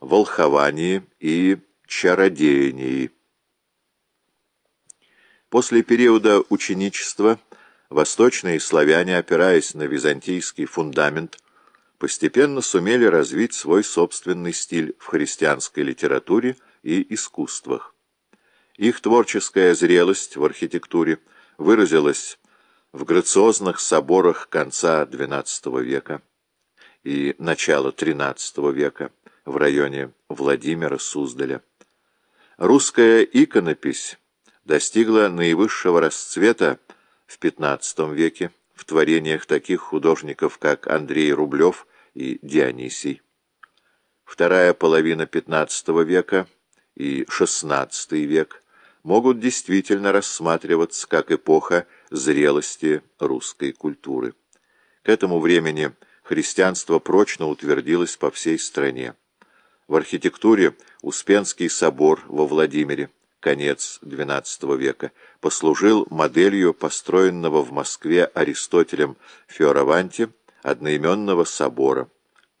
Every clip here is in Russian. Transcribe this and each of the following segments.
волховании и чародеянии. После периода ученичества восточные славяне, опираясь на византийский фундамент, постепенно сумели развить свой собственный стиль в христианской литературе и искусствах. Их творческая зрелость в архитектуре выразилась в грациозных соборах конца XII века и начала XIII века в районе Владимира-Суздаля. Русская иконопись достигла наивысшего расцвета в XV веке в творениях таких художников, как Андрей Рублев и Дионисий. Вторая половина XV века и XVI век могут действительно рассматриваться как эпоха зрелости русской культуры. К этому времени христианство прочно утвердилось по всей стране. В архитектуре Успенский собор во Владимире, конец XII века, послужил моделью построенного в Москве Аристотелем Фиораванти одноименного собора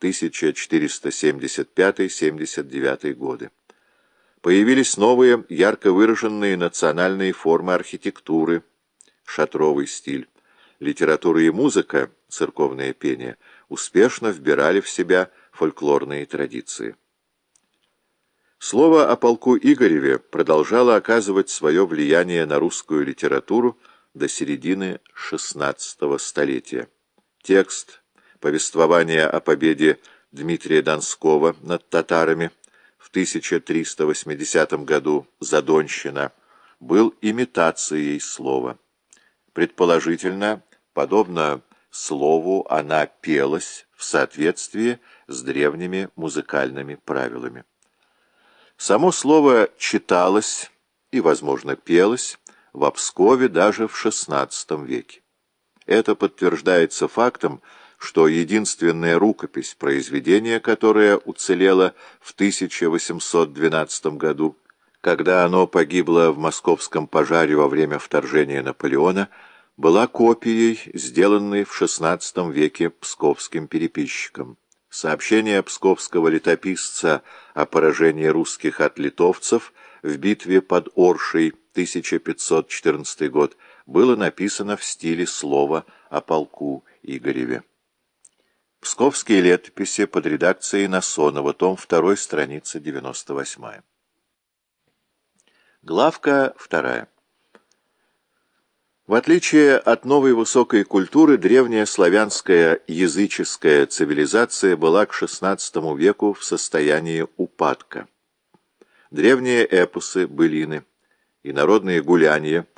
1475-79 годы. Появились новые ярко выраженные национальные формы архитектуры, шатровый стиль. Литература и музыка, церковное пение, успешно вбирали в себя фольклорные традиции. Слово о полку Игореве продолжало оказывать свое влияние на русскую литературу до середины XVI столетия. Текст повествования о победе Дмитрия Донского над татарами в 1380 году Задонщина был имитацией слова. Предположительно, подобно слову, она пелась в соответствии с древними музыкальными правилами. Само слово читалось и, возможно, пелось в Обскове даже в XVI веке. Это подтверждается фактом, что единственная рукопись произведения, которая уцелела в 1812 году, когда оно погибло в московском пожаре во время вторжения Наполеона, была копией, сделанной в XVI веке псковским переписчиком. Сообщение псковского летописца о поражении русских от литовцев в битве под Оршей 1514 год было написано в стиле слова о полку Игореве. Псковские летописи под редакцией Насонова, том 2, страница 98. Главка 2. В отличие от новой высокой культуры, древняя славянская языческая цивилизация была к XVI веку в состоянии упадка. Древние эпосы, былины и народные гуляния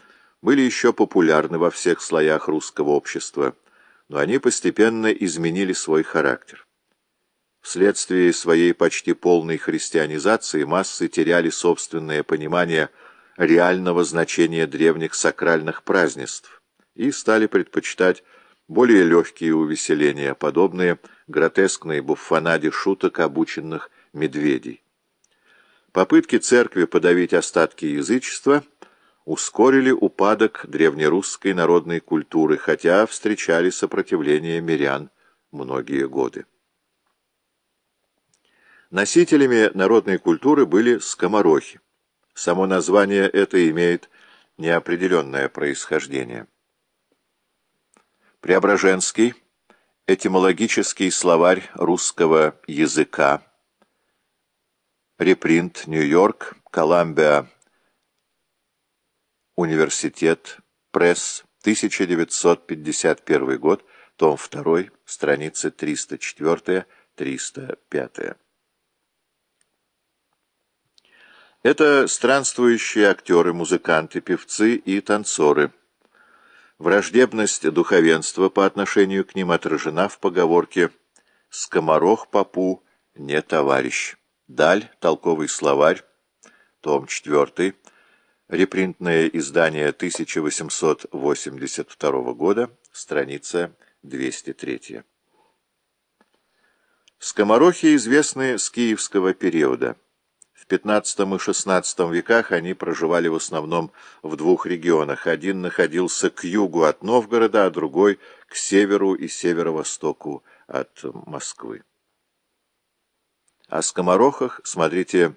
были еще популярны во всех слоях русского общества, но они постепенно изменили свой характер. Вследствие своей почти полной христианизации массы теряли собственное понимание – реального значения древних сакральных празднеств и стали предпочитать более легкие увеселения, подобные гротескной буфонаде шуток обученных медведей. Попытки церкви подавить остатки язычества ускорили упадок древнерусской народной культуры, хотя встречали сопротивление мирян многие годы. Носителями народной культуры были скоморохи. Само название это имеет неопределенное происхождение. Преображенский, этимологический словарь русского языка, репринт, Нью-Йорк, Коламбия, Университет, пресс, 1951 год, том 2, страницы 304-305. Это странствующие актеры, музыканты, певцы и танцоры. Враждебность духовенства по отношению к ним отражена в поговорке «Скоморох попу не товарищ». Даль, толковый словарь, том 4, репринтное издание 1882 года, страница 203. Скоморохи известны с киевского периода. В XV и XVI веках они проживали в основном в двух регионах. Один находился к югу от Новгорода, а другой — к северу и северо-востоку от Москвы. О скоморохах смотрите